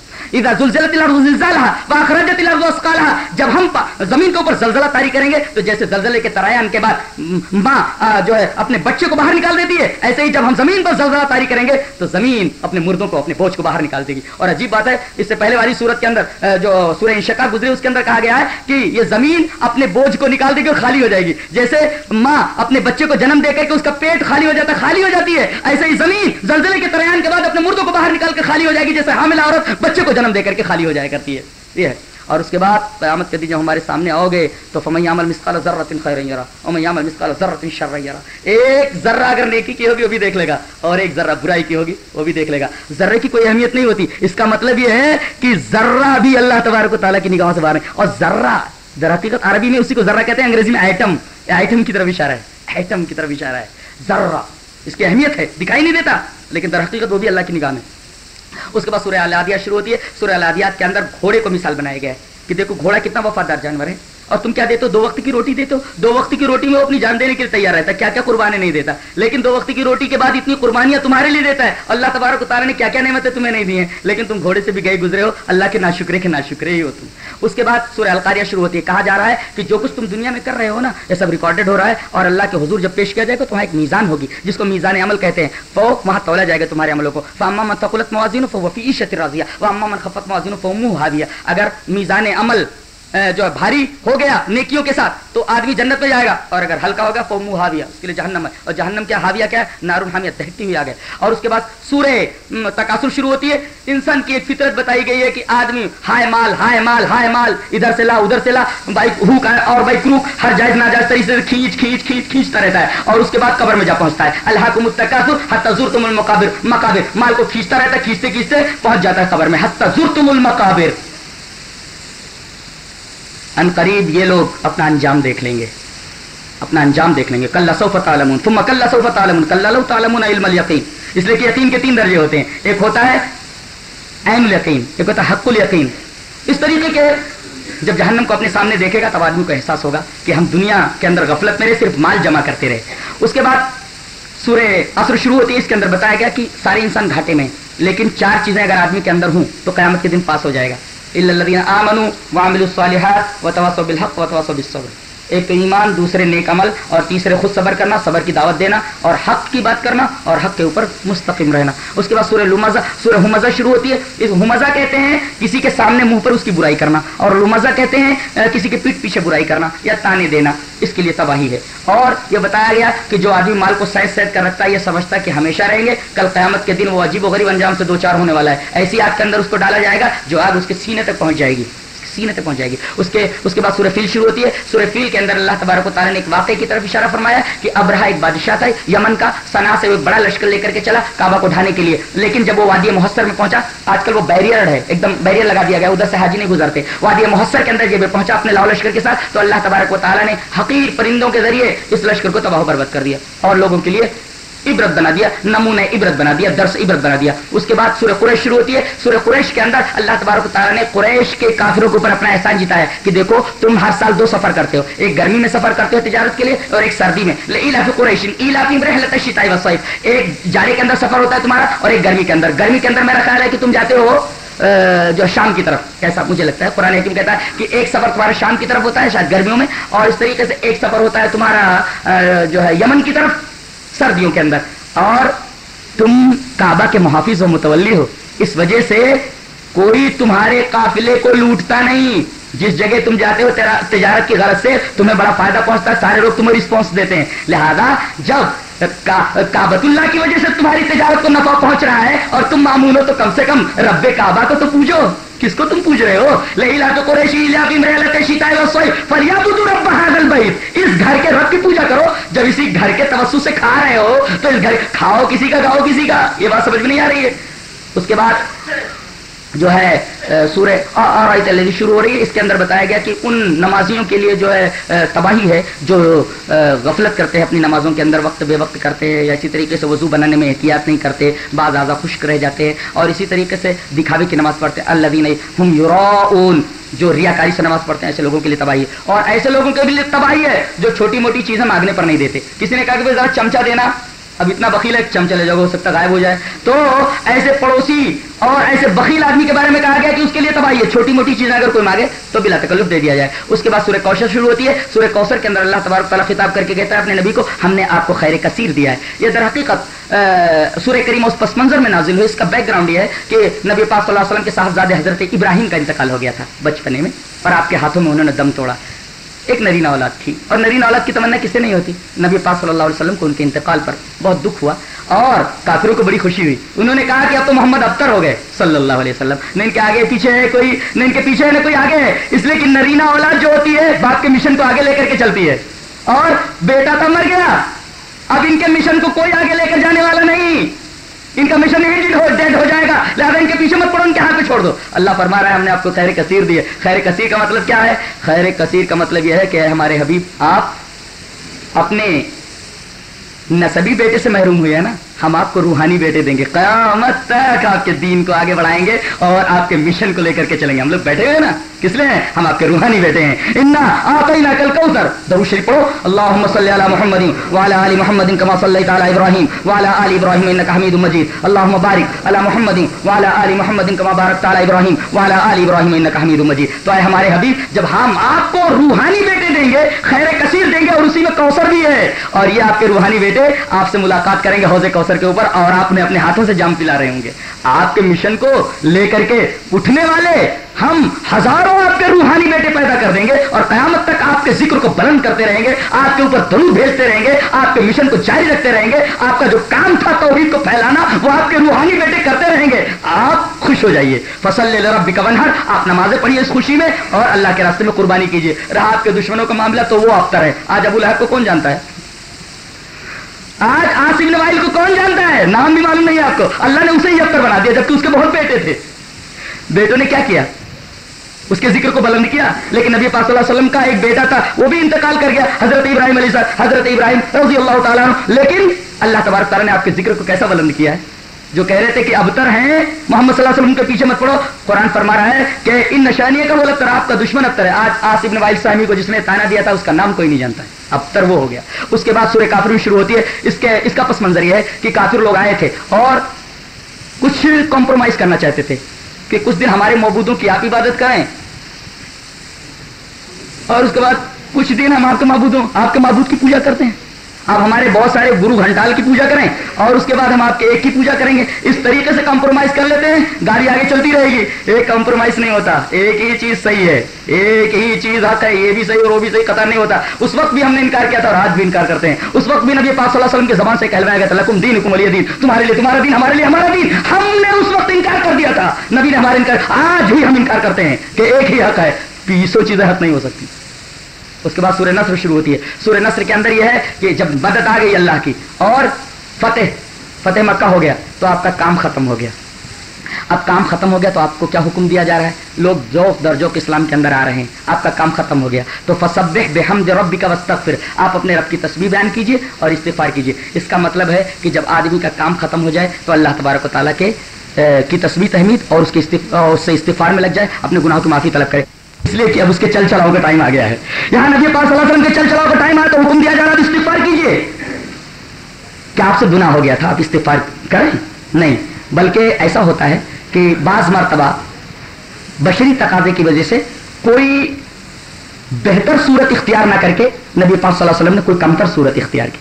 جب ہم زمین کے اوپر زلزلہ تاری کریں گے تو جیسے زلزلے کے ترائن کے بعد ماں جو ہے، اپنے بچے کو باہر نکال دیتی ہے، ایسے ہی جب ہم زمین پر زلزلہ تاری کریں گے تو زمین اپنے مردوں کو اپنے بوجھ کو باہر نکال دے گی۔ اور عجیب بات ہے، اس سے پہلے والی صورت کے اندر جو سورہ انشقا گزری، اس کے اندر کہا گیا ہے کہ یہ زمین اپنے بوجھ کو نکال دے گی اور خالی ہو جائے گی۔ جیسے ماں اپنے بچے کو جنم دے کر کے اس کا پیٹ خالی ہو جاتا ہے خالی ہو جاتی ہے، ایسے ہی زمین زلزلے کے تریان کے بعد اپنے مردوں کو باہر نکال کے خالی ہو جائے گی، جیسے حاملہ عورت بچے کو جنم دے کر کے خالی ہو جایا کرتی ہے۔ یہ ہے۔ اور اس کے بعد قیامت کے دن جب ہمارے سامنے آؤ گے تو فمی عمل مسقال ذرت خیر یرا عمل مسقال ذرت شر یرا ایک ذرہ اگر نیکی کی ہوگی وہ بھی دیکھ لے گا، اور ایک ذرہ برائی کی ہوگی وہ بھی دیکھ لے گا۔ ذرے کی کوئی اہمیت نہیں ہوتی۔ اس کا مطلب یہ ہے کہ ذرہ بھی اللہ تبارک و تعالیٰ کی نگاہوں سے باہر ہے۔ اور ذرہ، در حقیقت عربی میں اسی کو ذرہ کہتے ہیں، انگریزی میں آئٹم آئٹم کی طرف اشارہ ہے۔ آئٹم کی طرف اشارہ ہے۔ ذرہ، اس کی اہمیت ہے، دکھائی نہیں دیتا، لیکن در حقیقت وہ بھی اللہ کی نگاہ میں اس کے بعد سورہ الادیات شروع ہوتی ہے۔ سورہ الادیات کے اندر گھوڑے کو مثال بنایا گیا ہے۔ کہ دیکھو گھوڑا کتنا وفادار جانور ہے۔ اور تم کیا دیتے ہو؟ دو وقت کی روٹی دیتے ہو؟ دو وقت کی روٹی میں وہ اپنی جان دینے کے لیے تیار رہتا ہے۔ کیا کیا قربانی نہیں دیتا۔ لیکن دو وقت کی روٹی کے بعد اتنی قربانیاں تمہارے لیے دیتا ہے۔ اللہ تبارک تعالیٰ نے کیا کیا نعمتیں تمہیں نہیں دی ہیں۔ لیکن تم گھوڑے سے بھی گئے گزرے ہو۔ اللہ کے ناشکرے کے ناشکرے ہی ہو تم۔ اس کے بعد سورہ القاریہ شروع ہوتی ہے۔ کہا جا رہا ہے کہ جو کچھ تم دنیا میں کر رہے ہو نا، یہ سب ریکارڈڈ ہو رہا ہے۔ اور اللہ کے حضور جب پیش کیا جائے گا تو وہاں ایک میزان ہوگی، جس کو میزان عمل کہتے ہیں۔ وہ وہاں تولا جائے گا تمہارے عملوں کو۔ فاما من ثقلت موازین فوفی عشت راضیہ واما من خفت موازین فومو ہاویہ اگر میزان عمل جو بھاری ہو گیا نیکیوں کے ساتھ، تو آدمی جنت میں جائے گا۔ اور اگر ہلکا ہوگا، تو منہ ہاویہ، اس کے لیے جہنم ہے۔ اور جہنم کیا ہاویہ کیا ہے؟ نارون حامیہ، دہتی ہوئی آ گئے اور اس کے بعد سورہ تقاصر شروع ہوتی ہے۔ انسان کی ایک فطرت بتائی گئی ہے کہ آدمی، ہائے مال ہائے مال ہائے مال، ادھر سے لا، ادھر سے لا بائک ہو اور بائک روک ہر جائز، ناجائز طریقے سے کھینچ کھینچ کھینچ، کھینچتا رہتا ہے۔ اور اس کے بعد قبر میں جا پہنچتا ہے۔ اللہ کو متقاصر حتی زرتم المقابر، مقابر۔ مال کو کھینچتا رہتا ہے، کھینچتے کھینچتے پہنچ جاتا ہے قبر میں۔ حتی زرتم المقابر۔ ان قریب یہ لوگ اپنا انجام دیکھ لیں گے۔ اپنا انجام دیکھ لیں گے۔ کل سوفت عالم ثم کل سوفت عالم کل لو تعلم علم الیقین۔ اس لیے کہ یقین کے تین درجے ہوتے ہیں۔ ایک ہوتا ہے عین الیقین، ایک ہوتا ہے حق الیقین۔ اس طریقے کے جب جہنم کو اپنے سامنے دیکھے گا، تب آدمی کو احساس ہوگا کہ ہم دنیا کے اندر غفلت میں رہے، صرف مال جمع کرتے رہے۔ اس کے بعد سورہ اثر شروع ہوتی ہے، اس کے اندر بتایا گیا کہ سارے انسان گھاٹے میں لیکن چار چیزیں اگر آدمی کے اندر ہوں، تو قیامت کے دن پاس ہو جائے گا۔ الا الذين امنوا وعملوا الصالحات وتواصوا بالحق وتواصوا بالصبر. ایک ایمان، دوسرے نیک عمل اور تیسرے خود صبر کرنا، صبر کی دعوت دینا اور حق کی بات کرنا اور حق کے اوپر مستقم رہنا۔ اس کے بعد سورہ لمزہ، سورہ حمزہ شروع ہوتی ہے۔ اس حمزہ کہتے ہیں کسی کے سامنے منہ پر اس کی برائی کرنا اور لمزہ کہتے ہیں کسی کے پیٹ پیچھے برائی کرنا یا تانے دینا۔ اس کے لیے تباہی ہے۔ اور یہ بتایا گیا کہ جو آدمی مال کو سید سید کر رکھتا ہے، یہ سمجھتا ہے کہ ہمیشہ رہیں گے۔ کل قیامت کے دن وہ عجیب و غریب انجام سے دو چار ہونے والا ہے۔ ایسی آگ کے اندر اس کو ڈالا جائے گا جو آگ اس کے سینے تک پہنچ جائے گی۔ سینے تک پہنچ جائے گی۔ اس کے اس کے بعد سورہ فیل شروع ہوتی ہے۔ سورہ فیل کے اندر اللہ تبارک و تعالیٰ نے ایک واقعے کی طرف اشارہ فرمایا کہ ابرہ ایک بادشاہ تھا، یمن کا سنا سے ایک بڑا لشکر لے کر کے چلا کعبہ کو ڈھانے کے لیے۔ لیکن جب وہ وادی محسر میں پہنچا، آج کل وہ بیریئر ہے ایک دم بیریئر لگا دیا گیا ادھر سے حاجی نہیں گزرتے۔ وادی محسر کے اندر جب پہنچا اپنے لاؤ لشکر کے ساتھ، تو اللہ تبارک و تعالیٰ نے حقیر پرندوں کے ذریعے اس لشکر کو تباہ برباد کر دیا اور لوگوں کے لیے عبرت بنا دیا، نمونہ عبرت بنا دیا، درس عبرت بنا دیا۔ اس کے بعد سورہ قریش شروع ہوتی ہے۔ سورہ قریش کے اندر اللہ تبارک تعالیٰ نے قریش کے کافروں کے اوپر اپنا احسان جیتا ہے کہ دیکھو، تم ہر سال دو سفر کرتے ہو۔ ایک گرمی میں سفر کرتے ہو تجارت کے لیے اور ایک سردی میں۔ قریش ایک جاڑے کے اندر سفر ہوتا ہے تمہارا اور ایک گرمی کے اندر۔ گرمی کے اندر میرا خیال ہے کہ تم جاتے ہو جو شام کی طرف۔ کیسا مجھے لگتا ہے، قرآن حکیم کہتا ہے کہ ایک سفر تمہارا شام کی طرف ہوتا ہے، شاید گرمیوں میں۔ اور اس طریقے سے ایک سفر ہوتا ہے تمہارا جو ہے یمن کی طرف۔ سردیوں کے اندر۔ اور تم کعبہ کے محافظ و متولی ہو۔ اس وجہ سے کوئی تمہارے قافلے کو لوٹتا نہیں۔ جس جگہ تم جاتے ہو تجارت کی غرض سے تمہیں بڑا فائدہ پہنچتا ہے۔ سارے لوگ تمہیں رسپانس دیتے ہیں۔ لہذا جب کابت اللہ کی وجہ سے تمہاری تجارت کو نفع پہنچ رہا ہے اور تم معمول ہو تو کم سے کم رب کعبہ کو تو پوجو۔ کس کو تم پوچھ رہے ہو؟ لہیلا تو قریشی اس گھر کے رب کی پوجا کرو۔ جب اسی گھر کے توسط سے کھا رہے ہو تو اس گھر کھاؤ کسی کا گاؤ کسی کا۔ یہ بات سمجھ میں نہیں آ رہی ہے۔ اس کے بعد جو ہے سورہ شروع ہو رہی ہے۔ اس کے اندر بتایا گیا کہ ان نمازیوں کے لیے جو ہے تباہی ہے، جو غفلت کرتے ہیں، اپنی نمازوں کے اندر وقت بے وقت کرتے ہیں یا اسی طریقے سے وضو بنانے میں احتیاط نہیں کرتے، بعض اعضا خشک رہ جاتے ہیں۔ اور اسی طریقے سے دکھاوے کی نماز پڑھتے اللہ ہم یورون جو ریا کاری سے نماز پڑھتے ہیں، ایسے لوگوں کے لیے تباہی ہے۔ اور ایسے لوگوں کے لیے تباہی ہے جو چھوٹی موٹی چیزیں مانگنے پر نہیں دیتے۔ کسی نے کہا کہ ذرا چمچا دینا اب اتنا بخیل ہے چم چلے جاؤ ہو سکتا غائب ہو جائے۔ تو ایسے پڑوسی اور ایسے بخیل آدمی کے بارے میں کہا گیا کہ اس کے لیے تباہی ہے۔ چھوٹی موٹی چیزیں اگر کوئی مانگے تو بلا تکلف دے دیا جائے۔ اس کے بعد سورہ کوشر شروع ہوتی ہے۔ سورہ کوثر کے اندر اللہ تبارک تعالیٰ خطاب کر کے کہتا ہے، اپنے نبی کو ہم نے آپ کو خیر کثیر دیا ہے۔ یہ در حقیقت سورہ کریم اس پس منظر میں نازل ہوئی اس کا بیک گراؤنڈ یہ ہے کہ نبی پاک صلی اللہ علیہ وسلم کے صاحبزادے حضرت ابراہیم کا انتقال ہو گیا تھا بچپنے میں، اور آپ کے ہاتھوں میں انہوں نے دم توڑا۔ ایک نرین اولاد تھی اور نرین اولاد کی تمنا کس سے نہیں ہوتی؟ نبی پاک صلی اللہ علیہ وسلم کو ان کے انتقال پر بہت دکھ ہوا اور کافروں کو بڑی خوشی ہوئی۔ انہوں نے کہا کہ اب تو محمد ابتر ہو گئے صلی اللہ علیہ وسلم۔ نہ ان کے آگے پیچھے ہے کوئی، نہ ان کے پیچھے ہے نہ کوئی آگے ہے۔ اس لیے کہ نرینا اولاد جو ہوتی ہے، باپ کے مشن کو آگے لے کر کے چلتی ہے۔ اور بیٹا تو مر گیا۔ اب ان کے مشن کو کوئی آگے لے کر جانے والا نہیں۔ ان کا مشن ڈیڈ ہو جائے گا۔ لہٰذا ان کے پیچھے مت پڑو، ان کے ہاتھ پہ چھوڑ دو۔ اللہ فرما رہا ہے، ہم نے آپ کو خیر کثیر دی خیر کثیر کا مطلب کیا ہے؟ خیر کثیر کا مطلب یہ ہے کہ ہمارے حبیب، آپ اپنے نصبی بیٹے سے محروم ہوئے ہیں نا؟ ہم آپ کو روحانی بیٹے دیں گے۔ قیامت تک آپ کے دین کو آگے بڑھائیں گے اور آپ کے مشن کو لے کر کے چلیں گے۔ ہم لوگ بیٹھے ہوئے نا؟ کس لیے ہیں؟ ہم آپ کے روحانی بیٹے ہیں۔ انا آتینا کل کوثر درود شریف پڑھو۔ اللهم صل علی محمد وعلى ال محمد كما صليت على ابراهيم وعلى ال ابراهيم انك حميد مجيد۔ اللهم بارك على محمد وعلى ال محمد كما باركت على ابراهيم وعلى ال ابراهيم انك حميد مجيد۔ تو اے ہمارے حبیب، جب ہم آپ کو روحانی بیٹے دیں گے، خیر کثیر دیں گے اور اسی میں کوثر بھی ہے۔ اور یہ آپ کے روحانی بیٹے آپ سے ملاقات کریں گے حوض کوثر کے اوپر اور آپ نے اپنے ہاتھوں سے جام پلا رہے ہوں گے۔ آپ کے مشن کو لے کر کے اٹھنے والے ہم ہزاروں آپ کے روحانی بیٹے پیدا کر دیں گے اور قیامت تک آپ کے ذکر کو بلند کرتے رہیں گے، آپ کے اوپر درود بھیجتے رہیں گے، آپ کے مشن کو جاری رکھتے رہیں گے، آپ کا جو کام تھا توحید کو پھیلانا، وہ آپ کے روحانی بیٹے کرتے رہیں گے۔ آپ خوش ہو جائیے۔ فصل لے رب کا آپ نمازیں پڑھیے اس خوشی میں اور اللہ کے راستے میں قربانی کیجیے۔ رہا آپ کے دشمنوں کا معاملہ تو وہ افطر ہے آج ابو لہب کو کون جانتا ہے؟ آج آصف نوائل کو کون جانتا ہے؟ نام بھی معلوم نہیں ہے آپ کو۔ اللہ نے اسے ہی افطر بنا دیا جبکہ اس کے بہت بیٹے تھے۔ بیٹوں نے کیا کیا؟ اس کے ذکر کو بلند کیا، لیکن نبی پاک صلی اللہ علیہ وسلم کا ایک بیٹا تھا، وہ بھی انتقال کر گیا، حضرت ابراہیم علیہ صاحب حضرت ابراہیم رضی اللہ تعالیٰ لیکن اللہ تبارک تعالیٰ نے آپ کے ذکر کو کیسا بلند کیا ہے؟ جو کہہ رہے تھے کہ ابتر ہیں، محمد صلی اللہ علیہ وسلم کے پیچھے مت پڑھو قرآن فرما رہا ہے کہ ان نشانیوں کا وہ ابتر آپ کا دشمن ابتر ہے۔ آج آصف نوائل سامی کو جس نے تانا دیا تھا، اس کا نام کوئی نہیں جانتا ہے۔ ابتر وہ ہو گیا۔ اس کے بعد سورہ کافر شروع ہوتی ہے۔ اس کے، اس کا پس منظر یہ ہے کہ کافر لوگ آئے تھے اور کچھ کمپرومائز کرنا چاہتے تھے کہ کچھ دن ہمارے موبودوں کی آپ عبادت کریں۔ اور اس کے بعد کچھ دن ہم آپ کے معبود ہوں، آپ کے معبود کی پوجا کرتے ہیں۔ آپ ہمارے بہت سارے گرو گھنٹال کی پوجا کریں اور اس کے بعد ہم آپ کے ایک کی پوجا کریں گے۔ اس طریقے سے کمپرومائز کر لیتے ہیں، گاڑی آگے چلتی رہے گی۔ ایک کمپرومائز نہیں ہوتا، ایک ہی چیز صحیح ہے، ایک ہی چیز حق ہے، یہ بھی صحیح اور وہ بھی صحیح، قطار نہیں ہوتا۔ اس وقت بھی ہم نے انکار کیا تھا اور آج بھی انکار کرتے ہیں۔ اس وقت بھی نبی پاک صلی اللہ علیہ وسلم کی زبان سے کہلوایا گیا تھا، لکم دین حکم علی دین، تمہارے لیے تمہارا دین، ہمارے لیے ہمارا دین۔ ہم نے اس وقت انکار کر دیا تھا۔ نبی نے ہمارا انکار، آج بھی ہم انکار کرتے ہیں کہ ایک ہی حق ہے پیسو چیزیں حق نہیں ہو سکتی۔ اس کے بعد سورہ نصر شروع ہوتی ہے۔ سورہ نصر کے اندر یہ ہے کہ جب مدد آ گئی اللہ کی اور فتح فتح مکہ ہو گیا تو آپ کا کام ختم ہو گیا۔ اب کام ختم ہو گیا تو آپ کو کیا حکم دیا جا رہا ہے؟ لوگ ذوق در ذوق اسلام کے اندر آ رہے ہیں، آپ کا کام ختم ہو گیا۔ تو فصب بے ہم ربی کا وسط پھر آپ اپنے رب کی تصویر بیان کیجیے اور استفار کیجیے اس کا مطلب ہے کہ جب آدمی کا کام ختم ہو جائے تو اللہ تبارک و تعالیٰ کے کی تصویر تحمید اور اس کی اس سے استفار میں لگ جائے، اپنے گناہوں کی معافی طلب کرے۔ اس لیے کہ اب اس کے چل چلاؤ کا ٹائم آ گیا ہے۔ یہاں نبی پاک صلی اللہ علیہ وسلم کے چل چلاؤ کا ٹائم آیا تو حکم دیا جا رہا ہے استفار کیجیے کیا آپ سے گناہ ہو گیا تھا؟ آپ استفار کریں؟ نہیں، بلکہ ایسا ہوتا ہے کہ بعض مرتبہ بشری تقاضے کی وجہ سے کوئی بہتر صورت اختیار نہ کر کے نبی پاک صلی اللہ علیہ وسلم نے کوئی کمتر صورت اختیار کی۔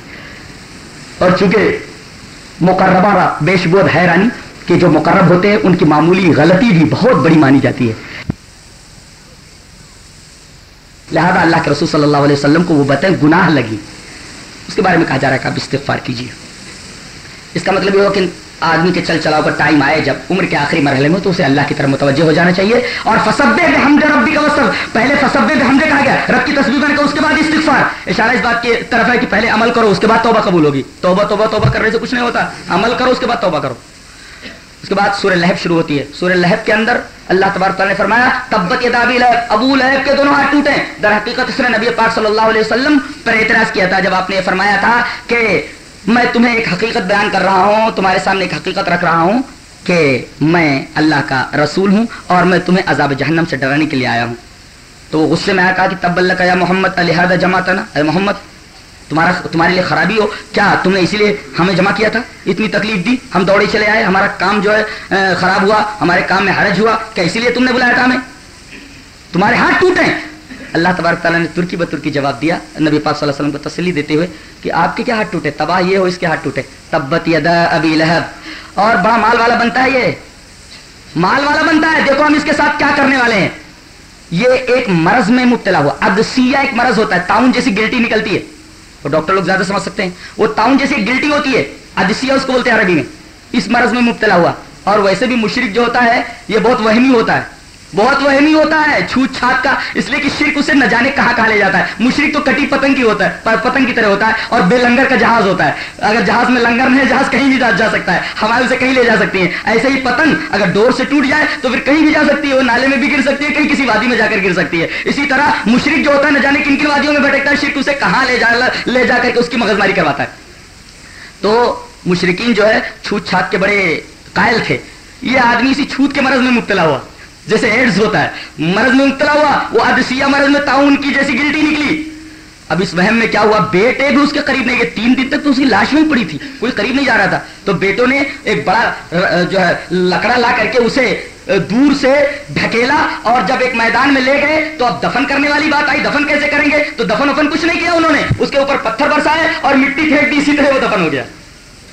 اور چونکہ مقربہ بیش بود حیرانی کہ جو مقرب ہوتے ہیں، ان کی معمولی غلطی بھی بہت بڑی مانی جاتی ہے۔ لہذا اللہ کے رسول صلی اللہ علیہ وسلم کو وہ بتائیں گناہ لگی۔ اس کے بارے میں کہا جا رہا ہے کہ آپ استغفار کیجیے اس کا مطلب یہ ہو کہ آدمی کے چل چلاؤ کا ٹائم آئے، جب عمر کے آخری مرحلے میں تو اسے اللہ کی طرف متوجہ ہو جانا چاہیے۔ اور فسبے حمد ربی کا وصف پہلے فسبے حمدے کہا گیا، رب کی تصویر بنے اس کے بعد استغفار۔ اشارہ اس بات کی طرف ہے کہ پہلے عمل کرو، اس کے بعد توبہ قبول ہوگی۔ توبہ توبہ توبہ کرنے سے کچھ نہیں ہوتا۔ عمل کرو، اس کے بعد توبہ کرو۔ اس کے بعد سورہ لہب شروع ہوتی ہے۔ سورہ لہب کے اندر اللہ تبارک تعالیٰ نے فرمایا، تبت یدابی لہب ابو لہب کے دونوں ہاتھ ٹوٹے در حقیقت اس نے نبی پاک صلی اللہ علیہ وسلم پر اعتراض کیا تھا جب آپ نے یہ فرمایا تھا کہ میں تمہیں ایک حقیقت بیان کر رہا ہوں، تمہارے سامنے ایک حقیقت رکھ رہا ہوں کہ میں اللہ کا رسول ہوں اور میں تمہیں عذاب جہنم سے ڈرانے کے لیے آیا ہوں۔ تو وہ غصے میں آیا، کہا کہ تب اللہ کا یا محمد الحاد جمع اے محمد تمہارا تمہارے لیے خرابی ہو۔ کیا تم نے اسی لیے ہمیں جمع کیا تھا؟ اتنی تکلیف دی۔ ہم دوڑے چلے آئے۔ ہمارا کام جو ہے خراب ہوا۔ ہمارے کام میں حرج ہوا۔ کیا اسی لیے تم نے بلایا تھا ہمیں؟ تمہارے ہاتھ ٹوٹے اللہ تبارک تعالیٰ نے ترکی بترکی جواب دیا۔ نبی پاک صلی اللہ علیہ وسلم کو تسلی دیتے ہوئے کہ آپ کے کیا ہاتھ ٹوٹے؟ تباہ یہ ہو، اس کے ہاتھ ٹوٹے۔ تبت یدا ابی لہب۔ اور بڑا مال والا بنتا ہے یہ۔ مال والا بنتا ہے۔ دیکھو ہم اس کے ساتھ کیا کرنے والے ہیں۔ یہ ایک مرض میں مبتلا ہوا۔ ادسیہ ایک مرض ہوتا ہے۔ تاؤن جیسی گلٹی نکلتی ہے۔ وہ ڈاکٹر لوگ زیادہ سمجھ سکتے ہیں۔ وہ تاؤن جیسی گلٹی ہوتی ہے ادسیہ اس کو بولتے ہیں عربی میں۔ اس مرض میں مبتلا ہوا۔ اور ویسے بھی مشرق جو ہوتا ہے، یہ بہت وہمی ہوتا ہے۔ بہت وہمی ہوتا ہے، چھوت چھات کا، اس لیے کہ شرک اسے نہ جانے کہاں کہاں لے جاتا ہے۔ مشرق تو کٹی پتنگ کی ہوتا ہے پتنگ کی طرح ہوتا ہے اور بے لنگر کا جہاز ہوتا ہے۔ اگر جہاز میں لنگر نہیں جہاز کہیں بھی جا سکتا ہے۔ ہمارے اسے کہیں لے جا سکتی ہیں۔ ایسے ہی پتنگ اگر ڈور سے ٹوٹ جائے تو پھر کہیں بھی جا سکتی ہے، وہ نالے میں بھی گر سکتی ہے، کہیں کسی وادی میں جا کر گر سکتی ہے۔ اسی طرح مشرق جو ہوتا ہے نہ جانے کن کن وادیوں میں بھٹکتا ہے، شرک اسے کہاں لے جا لے جا کر کے اس کی مغزماری کرواتا ہے۔ تو مشرقین جو ہے، چھوت چھات کے بڑے قائل تھے۔ یہ آدمی اسی چھوت کے مرض میں مبتلا ہوا۔ جیسے ایڈز ہوتا ہے۔ مرض میں مبتلا ہوا، وہ ادسیہ مرض میں تعاون کی جیسی گلٹی نکلی۔ اب اس وہم میں کیا ہوا؟ بیٹے بھی اس کے قریب نہیں گئے تین دن تک تو اس کی لاش میں پڑی تھی۔ کوئی قریب نہیں جا رہا تھا۔ تو بیٹوں نے ایک بڑا جو ہے، لکڑا لا کر کے اسے دور سے ڈھکیلا اور جب ایک میدان میں لے گئے تو اب دفن کرنے والی بات آئی۔ دفن کیسے کریں گے؟ تو دفن وفن کچھ نہیں کیا انہوں نے۔ اس کے اوپر پتھر برسائے اور مٹی پھینک دی، اسی طرح وہ دفن ہو گیا۔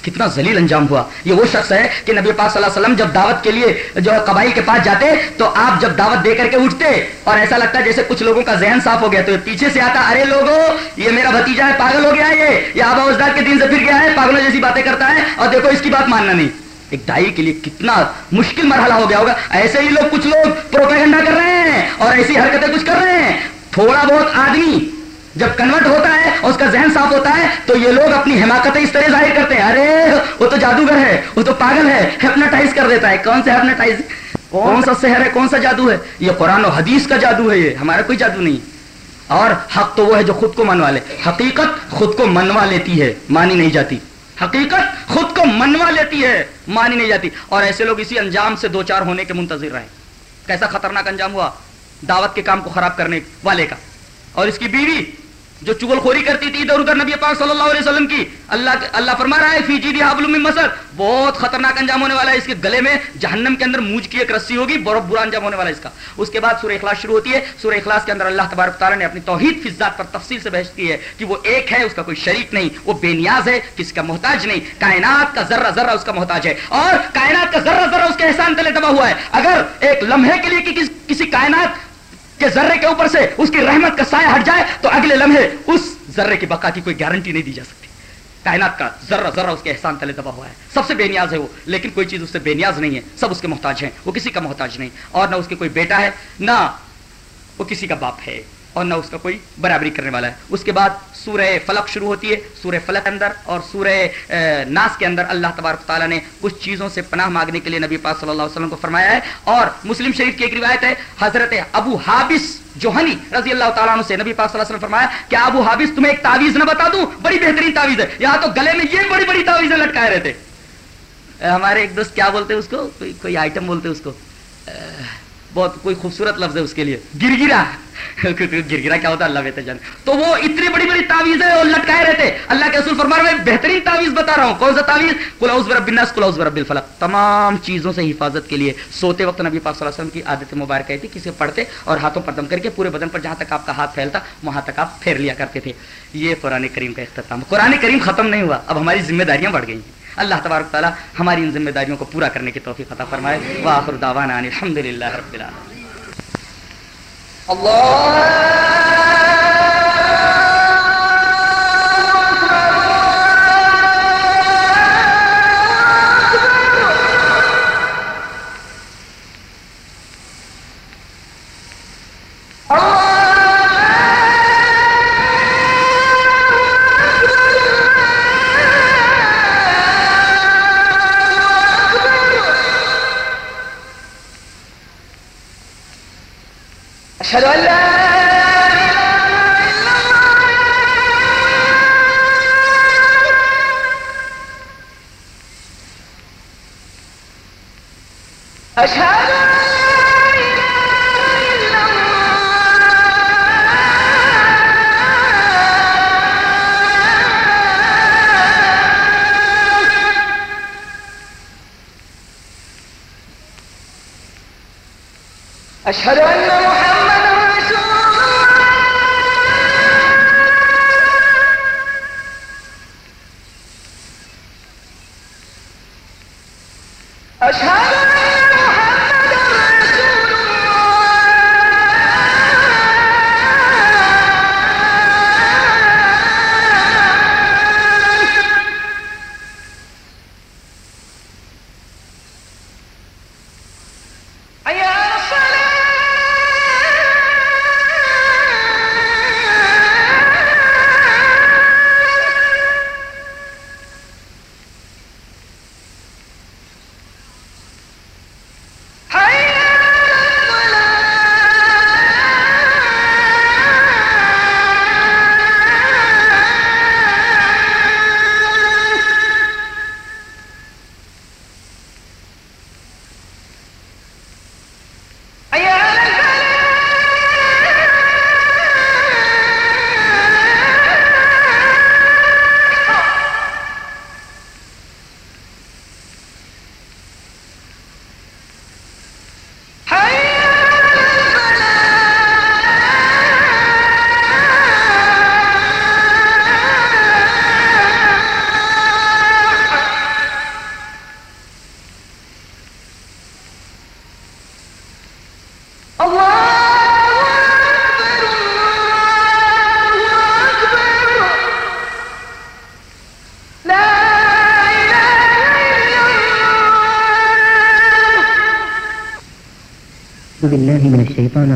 کتنا ذلیل انجام ہوا۔ یہ وہ شخص ہے کہ نبی پاک صلی اللہ علیہ وسلم جب دعوت کے لیے جو قبائل کے پاس جاتے تو آپ جب دعوت دے کر کے اٹھتے اور ایسا لگتا ہے جیسے کچھ لوگوں کا ذہن صاف ہو گیا تو پیچھے سے آتا، ارے لوگوں یہ میرا بھتیجا ہے، پاگل ہو گیا ہے یہ۔ آبا اجداد کے دن سے پھر گیا ہے، پاگلوں جیسی باتیں کرتا ہے اور دیکھو اس کی بات ماننا نہیں۔ ایک دائی کے لیے کتنا مشکل مرحلہ ہو گیا ہوگا۔ ایسے ہی لوگ کچھ لوگ پروپیگنڈا کر رہے ہیں اور ایسی حرکتیں کچھ کر رہے ہیں۔ تھوڑا بہت آدمی جب کنورٹ ہوتا ہے اور اس کا ذہن صاف ہوتا ہے، تو یہ لوگ اپنی حماقتیں اس طرح ظاہر کرتے ہیں۔ ارے، وہ تو جادوگر ہے، وہ تو پاگل ہے ہیپناٹائز کر دیتا ہے۔ کون سے ہیپناٹائز کون سا سحر ہے، کون سا جادو ہے؟ یہ قرآن و حدیث کا جادو ہے یہ، ہمارا کوئی جادو نہیں۔ اور حق تو وہ ہے جو خود کو منوا لے۔ حقیقت خود کو منوا لیتی ہے، مانی نہیں جاتی۔ حقیقت خود کو منوا لیتی ہے، مانی نہیں جاتی۔ اور ایسے لوگ اسی انجام سے دو چار ہونے کے منتظر رہے۔ کیسا خطرناک انجام ہوا؟ دعوت کے کام کو خراب کرنے والے کا۔ اور اس کی بیوی جو چگل خوری کرتی تھی ادھر ادھر نبی پاک صلی اللہ علیہ وسلم کی، اللہ اللہ فرما رہا ہے، فی جی حبل مسد۔ بہت خطرناک انجام ہونے والا ہے اس کے گلے میں۔ جہنم کے اندر موج کی ایک رسی ہوگی بہت برا انجام ہونے والا ہے اس کا۔ اس کے بعد سورہ اخلاص شروع ہوتی ہے۔ سورہ اخلاص کے اندر اللہ تبارک تعالیٰ نے اپنی توحید فی ذات پر تفصیل سے بحث کی ہے کہ وہ ایک ہے، اس کا کوئی شریک نہیں۔ وہ بے نیاز ہے کس کا محتاج نہیں۔ کائنات کا ذرہ ذرہ اس کا محتاج ہے۔ اور کائنات کا ذرہ ذرہ اس کے احسان تلے دبا ہوا ہے۔ اگر ایک لمحے کے لیے کسی کائنات کہ ذرے کے اوپر سے اس کی رحمت کا سایہ ہٹ جائے تو اگلے لمحے اس ذرے کی بقا کی کوئی گارنٹی نہیں دی جا سکتی۔ کائنات کا ذرہ ذرہ اس کے احسان تلے دبا ہوا ہے۔ سب سے بے نیاز ہے وہ، لیکن کوئی چیز اس سے بے نیاز نہیں ہے۔ سب اس کے محتاج ہیں، وہ کسی کا محتاج نہیں۔ اور نہ اس کے کوئی بیٹا ہے، نہ وہ کسی کا باپ ہے۔ اور نہ اس کا کوئی برابری کرنے والا ہے۔ اس کے بعد سورہ فلق شروع ہوتی ہے، سورہ فلق کے اندر اور سورہ ناس کے اندر اللہ تبارک تعالیٰ نے کچھ چیزوں سے پناہ مانگنے کے لیے نبی پاک صلی اللہ علیہ وسلم کو فرمایا ہے۔ اور مسلم شریف کی ایک روایت ہے، حضرت ابو حابس جوہنی رضی اللہ تعالیٰ عنہ سے نبی پاک صلی اللہ علیہ وسلم فرمایا کیا ابو حابس تمہیں ایک تعویذ نہ بتا دوں، بڑی بہترین تعویذ ہے۔ یہاں تو گلے میں یہ بڑی بڑی تعویذیں لٹکائے رہتے۔ ہمارے ایک دوست کیا بولتے اس کو؟ کوئی کوئی آئٹم بولتے اس کو؟ بہت کوئی خوبصورت لفظ ہے اس کے لیے۔ گر گرا گر گرا کیا ہوتا ہے؟ اللہ بہتر جان تو وہ اتنی بڑی بڑی تعویذ ہے اور لٹکائے رہتے۔ اللہ کے اصول فرما میں بہترین تعویذ بتا رہا ہوں۔ کون سا تعویذ؟ کلاؤز برب الناس کلاؤز برب الفلق۔ تمام چیزوں سے حفاظت کے لیے۔ سوتے وقت نبی پاک صلی اللہ علیہ وسلم کی عادت مبارک تھی، کسی پڑھتے اور ہاتھوں پر دم کر کے پورے بدن پر جہاں تک آپ کا ہاتھ پھیلتا، وہاں تک آپ پھیر لیا کرتے تھے۔ یہ قرآن کریم کا اختتام۔ قرآن کریم ختم نہیں ہوا، اب ہماری ذمہ داریاں بڑھ گئی ہیں اللہ تبارک تعالیٰ ہماری ان ذمہ داریوں کو پورا کرنے کی توفیق عطا فرمائے۔ واخر دعوانا الحمد للہ رب العالمین۔ اللہ أشهد أن لا الله أشهد أن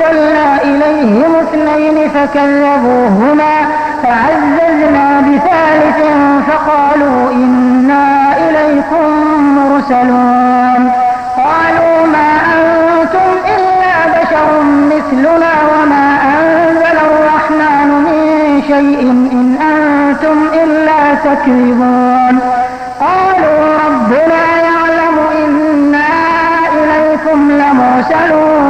أرسلنا إليهم اثنين فكذبوهما فعززنا بثالث فقالوا إنا إليكم مرسلون. قالوا ما أنتم إلا بشر مثلنا وما أنزل الرحمن من شيء إن أنتم إلا تكذبون. قالوا ربنا يعلم إنا إليكم لمرسلون.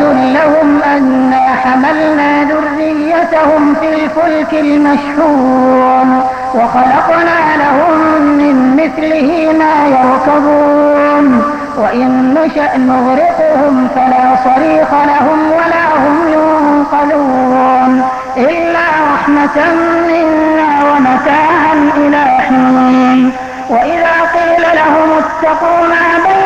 وآية لهم أنا حملنا ذريتهم في الفلك المشحون وخلقنا لهم من مثله ما يركبون وإن نشأ نغرقهم فلا صريخ لهم ولا هم ينقذون إلا رحمة منا ومتاعا إلى حين وإذا قيل لهم اتقوا ما بين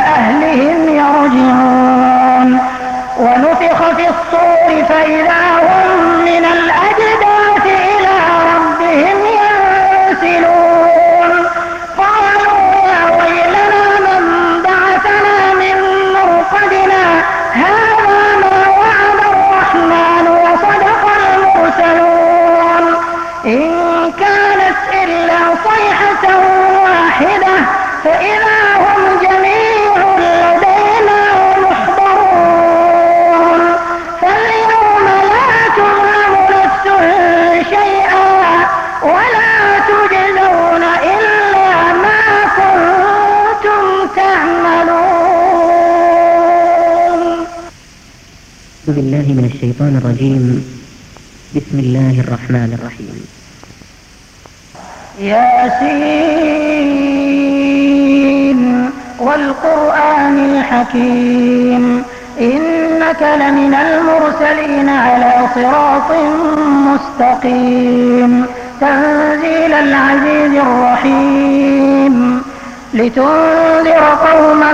الصور الرجيم بسم الله الرحمن الرحيم. ياسين والقرآن الحكيم. إنك لمن المرسلين على صراط مستقيم. تنزيل العزيز الرحيم. لتنذر قوما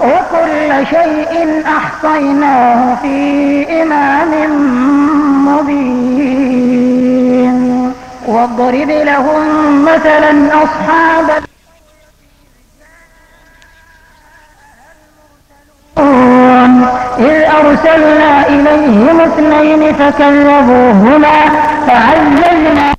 وكل شيء أحصيناه في إمام مبين. واضرب لهم مثلا أصحاب إذ أرسلنا إليهم اثنين فكذبوهما فعززنا